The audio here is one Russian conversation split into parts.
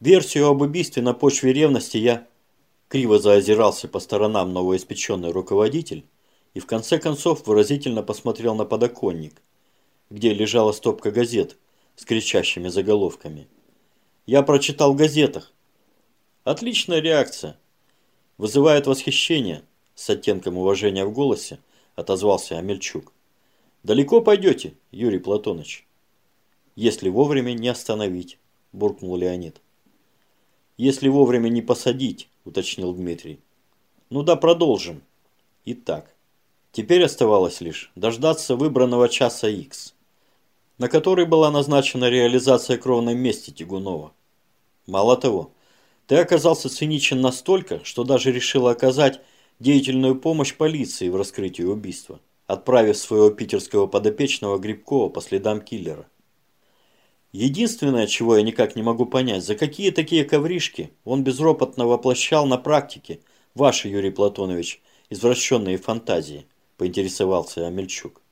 Версию об убийстве на почве ревности я... Криво заозирался по сторонам новоиспеченный руководитель и в конце концов выразительно посмотрел на подоконник, где лежала стопка газет с кричащими заголовками. Я прочитал в газетах. Отличная реакция. Вызывает восхищение, с оттенком уважения в голосе отозвался Амельчук. Далеко пойдете, Юрий Платоныч? Если вовремя не остановить, буркнул Леонид. Если вовремя не посадить, уточнил Дмитрий. Ну да, продолжим. Итак, теперь оставалось лишь дождаться выбранного часа X, на который была назначена реализация кровной мести Тягунова. Мало того, ты оказался циничен настолько, что даже решил оказать деятельную помощь полиции в раскрытии убийства, отправив своего питерского подопечного Грибкова по следам киллера. Единственное, чего я никак не могу понять, за какие такие ковришки он безропотно воплощал на практике ваши, Юрий Платонович, извращенные фантазии, поинтересовался Амельчук.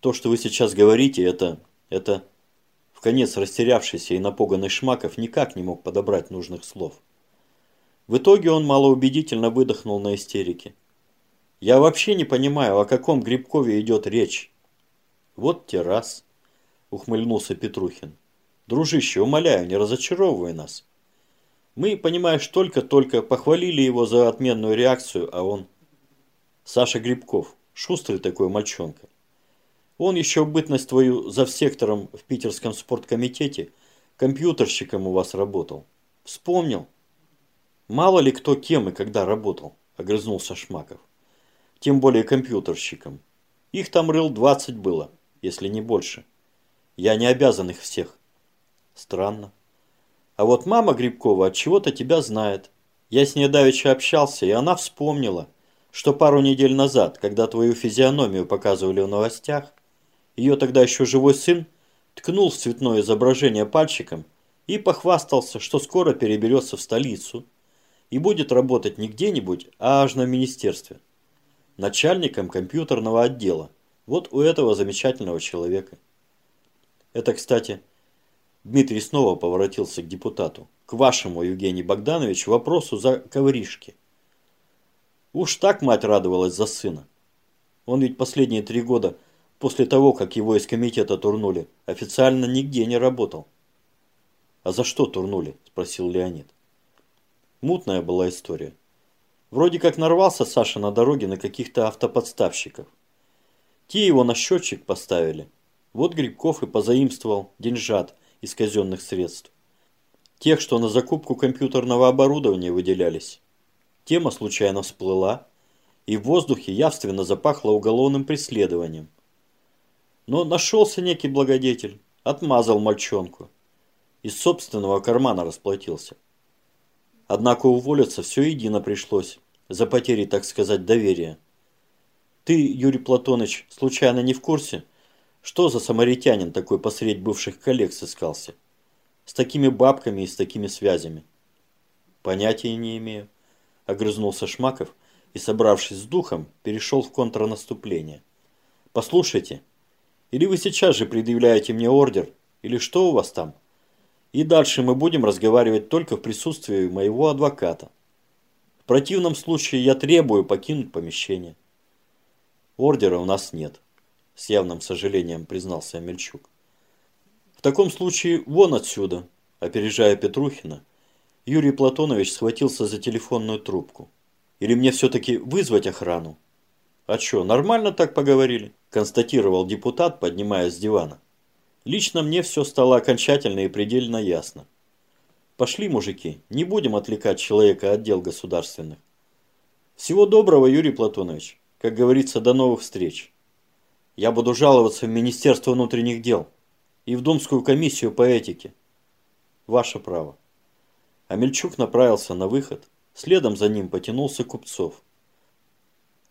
То, что вы сейчас говорите, это... это... В конец растерявшийся и напуганный Шмаков никак не мог подобрать нужных слов. В итоге он малоубедительно выдохнул на истерике. «Я вообще не понимаю, о каком Грибкове идет речь». «Вот те раз», – ухмыльнулся Петрухин. «Дружище, умоляю, не разочаровывай нас. Мы, понимаешь, только-только похвалили его за отменную реакцию, а он...» «Саша Грибков, шустрый такой мальчонка. Он еще бытность твою за сектором в питерском спорткомитете компьютерщиком у вас работал. Вспомнил?» Мало ли кто кем и когда работал, огрызнулся Шмаков. Тем более компьютерщиком. Их там рыл 20 было, если не больше. Я не обязан их всех. Странно. А вот мама Грибкова от чего-то тебя знает. Я с ней давеча общался, и она вспомнила, что пару недель назад, когда твою физиономию показывали в новостях, ее тогда еще живой сын ткнул в цветное изображение пальчиком и похвастался, что скоро переберется в столицу и будет работать не где-нибудь, а аж на министерстве. Начальником компьютерного отдела. Вот у этого замечательного человека. Это, кстати, Дмитрий снова поворотился к депутату. К вашему, Евгений Богданович, вопросу за ковришки. Уж так мать радовалась за сына. Он ведь последние три года, после того, как его из комитета турнули, официально нигде не работал. «А за что турнули?» – спросил Леонид. Мутная была история. Вроде как нарвался Саша на дороге на каких-то автоподставщиков. Те его на счетчик поставили. Вот Грибков и позаимствовал деньжат из казенных средств. Тех, что на закупку компьютерного оборудования выделялись. Тема случайно всплыла, и в воздухе явственно запахло уголовным преследованием. Но нашелся некий благодетель, отмазал мальчонку. Из собственного кармана расплатился. Однако уволиться все едино пришлось, за потери, так сказать, доверия. Ты, Юрий Платоныч, случайно не в курсе, что за самаритянин такой посредь бывших коллег сыскался? С такими бабками и с такими связями. Понятия не имею, огрызнулся Шмаков и, собравшись с духом, перешел в контрнаступление. Послушайте, или вы сейчас же предъявляете мне ордер, или что у вас там? И дальше мы будем разговаривать только в присутствии моего адвоката. В противном случае я требую покинуть помещение. Ордера у нас нет, с явным сожалением признался Мельчук. В таком случае вон отсюда, опережая Петрухина, Юрий Платонович схватился за телефонную трубку. Или мне все-таки вызвать охрану? А что, нормально так поговорили? Констатировал депутат, поднимаясь с дивана. Лично мне все стало окончательно и предельно ясно. Пошли, мужики, не будем отвлекать человека от дел государственных. Всего доброго, Юрий Платонович. Как говорится, до новых встреч. Я буду жаловаться в Министерство внутренних дел и в Думскую комиссию по этике. Ваше право. Амельчук направился на выход, следом за ним потянулся Купцов.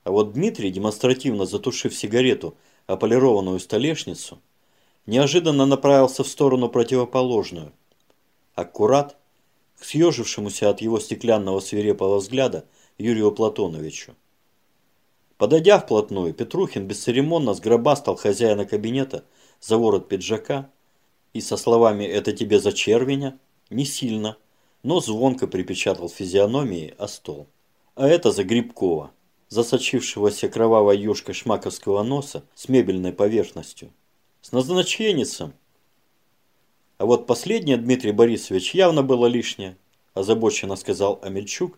А вот Дмитрий, демонстративно затушив сигарету о полированную столешницу, неожиданно направился в сторону противоположную. Аккурат к съежившемуся от его стеклянного свирепого взгляда Юрию Платоновичу. Подойдя вплотную, Петрухин бесцеремонно сгробастал хозяина кабинета за ворот пиджака и со словами «это тебе за червеня» не сильно, но звонко припечатал физиономией о стол. А это за Грибкова, засочившегося кровавой юшкой шмаковского носа с мебельной поверхностью. С назначенницем. А вот последнее, Дмитрий Борисович, явно было лишнее, озабоченно сказал Амельчук,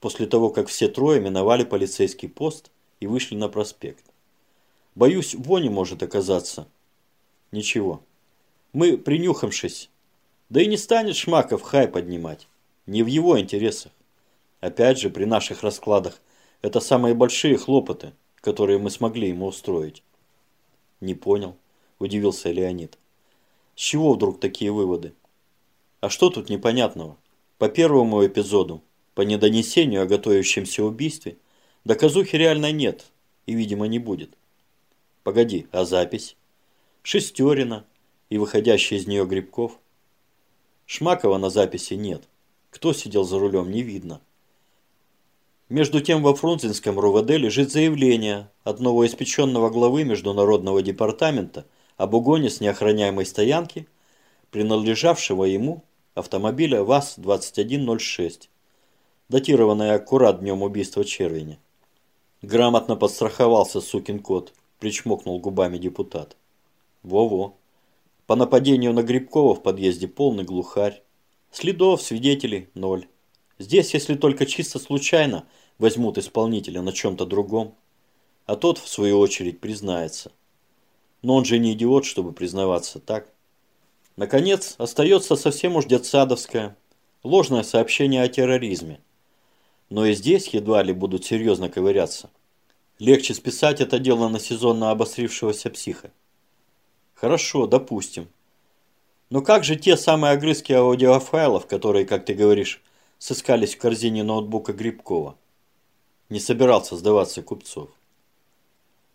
после того, как все трое миновали полицейский пост и вышли на проспект. Боюсь, вони может оказаться. Ничего. Мы, принюхавшись, да и не станет Шмаков хай поднимать. Не в его интересах. Опять же, при наших раскладах, это самые большие хлопоты, которые мы смогли ему устроить. Не понял, удивился Леонид. С чего вдруг такие выводы? А что тут непонятного? По первому эпизоду, по недонесению о готовящемся убийстве, доказухи реально нет и, видимо, не будет. Погоди, а запись? Шестерина и выходящий из нее Грибков – Шмакова на записи нет. Кто сидел за рулем, не видно. Между тем во Фрунзенском РУВД лежит заявление от новоиспеченного главы Международного департамента об угоне с неохраняемой стоянки, принадлежавшего ему автомобиля ВАЗ-2106, датированное аккурат днем убийства Червеня. Грамотно подстраховался сукин кот, причмокнул губами депутат. Во-во. По нападению на Грибкова в подъезде полный глухарь. Следов, свидетелей – ноль. Здесь, если только чисто случайно, возьмут исполнителя на чем-то другом. А тот, в свою очередь, признается. Но он же не идиот, чтобы признаваться, так? Наконец, остается совсем уж детсадовское, ложное сообщение о терроризме. Но и здесь едва ли будут серьезно ковыряться. Легче списать это дело на сезонно обострившегося психа. Хорошо, допустим. Но как же те самые огрызки аудиофайлов, которые, как ты говоришь, сыскались в корзине ноутбука Грибкова? Не собирался сдаваться Купцов.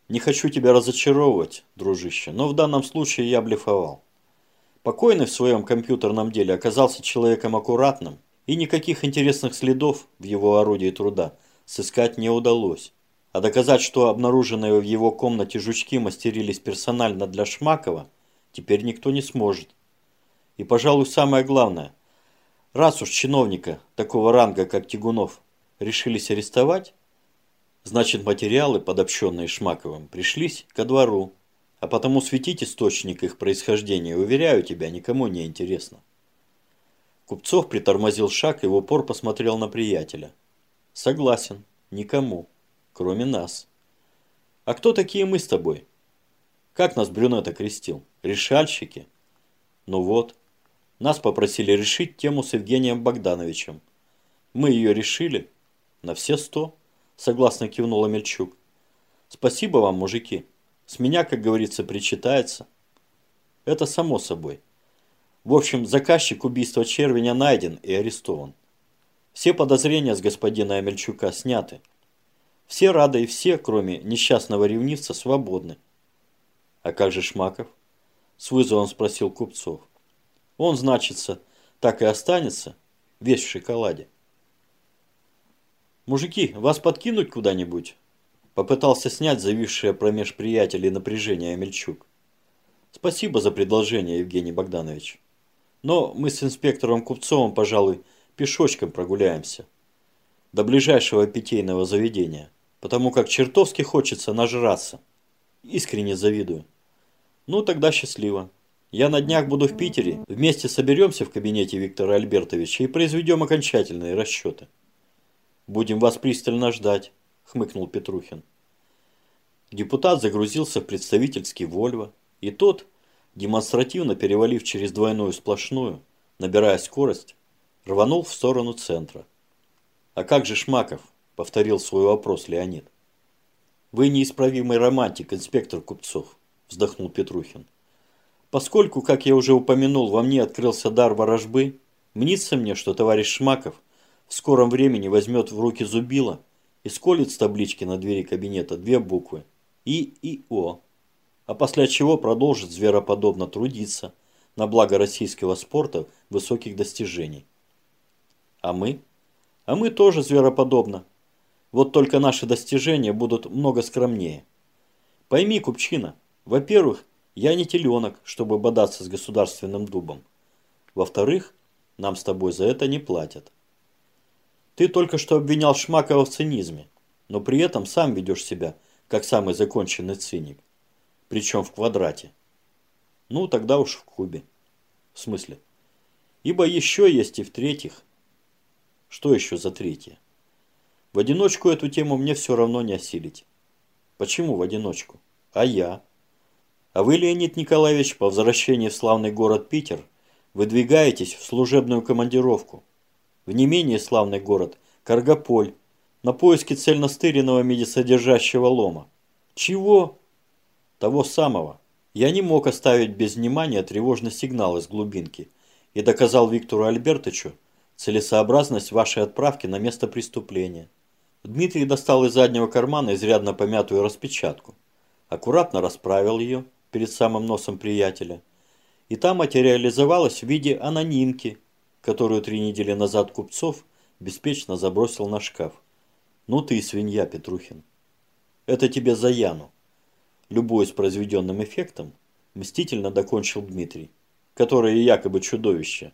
Не хочу тебя разочаровывать, дружище, но в данном случае я блефовал. Покойный в своем компьютерном деле оказался человеком аккуратным, и никаких интересных следов в его орудии труда сыскать не удалось. А доказать, что обнаруженные в его комнате жучки мастерились персонально для Шмакова, теперь никто не сможет. И, пожалуй, самое главное, раз уж чиновника такого ранга, как Тягунов, решились арестовать, значит материалы, подобщенные Шмаковым, пришлись ко двору, а потому светить источник их происхождения, уверяю тебя, никому не интересно. Купцов притормозил шаг и в упор посмотрел на приятеля. Согласен, никому кроме нас. А кто такие мы с тобой? Как нас Брюнет окрестил? Решальщики? Ну вот, нас попросили решить тему с Евгением Богдановичем. Мы ее решили на все сто, согласно кивнула Мельчук. Спасибо вам, мужики. С меня, как говорится, причитается. Это само собой. В общем, заказчик убийства Червеня найден и арестован. Все подозрения с господина Амельчука сняты. Все рады и все, кроме несчастного ревнивца, свободны. А как же Шмаков? С вызовом спросил Купцов. Он, значится, так и останется, весь в шоколаде. «Мужики, вас подкинуть куда-нибудь?» Попытался снять зависшее промеж приятелей напряжение Амельчук. «Спасибо за предложение, Евгений Богданович. Но мы с инспектором Купцовым, пожалуй, пешочком прогуляемся. До ближайшего питейного заведения» потому как чертовски хочется нажраться. Искренне завидую. Ну, тогда счастливо. Я на днях буду в Питере, вместе соберемся в кабинете Виктора Альбертовича и произведем окончательные расчеты. Будем вас пристально ждать, хмыкнул Петрухин. Депутат загрузился в представительский Вольво, и тот, демонстративно перевалив через двойную сплошную, набирая скорость, рванул в сторону центра. А как же Шмаков? повторил свой вопрос Леонид. Вы неисправимый романтик, инспектор Купцов, вздохнул Петрухин. Поскольку, как я уже упомянул, во мне открылся дар ворожбы, мнится мне, что товарищ Шмаков в скором времени возьмет в руки зубило и сколит с таблички на двери кабинета две буквы И и О, а после чего продолжит звероподобно трудиться на благо российского спорта высоких достижений. А мы? А мы тоже звероподобно, вот только наши достижения будут много скромнее. Пойми, Купчина, во-первых, я не теленок, чтобы бодаться с государственным дубом. Во-вторых, Нам с тобой за это не платят. Ты только что обвинял Шмакова в цинизме, но при этом сам ведешь себя, как самый законченный циник. Причем в квадрате. Ну, тогда уж в кубе. В смысле? Ибо еще есть и в-третьих. Что еще за третье? В одиночку эту тему мне все равно не осилить. Почему в одиночку? А я? А вы, Леонид Николаевич, по возвращении в славный город Питер, выдвигаетесь в служебную командировку. В не менее славный город Каргополь, на поиски цельностыренного медисодержащего лома. Чего? Того самого. Я не мог оставить без внимания тревожный сигнал из глубинки и доказал Виктору Альбертовичу целесообразность вашей отправки на место преступления. Дмитрий достал из заднего кармана изрядно помятую распечатку, аккуратно расправил ее перед самым носом приятеля, и та материализовалась в виде анонимки, которую три недели назад Купцов беспечно забросил на шкаф. Ну ты свинья, Петрухин. Это тебе за Яну. Любой с произведенным эффектом, мстительно докончил Дмитрий, которое якобы чудовище,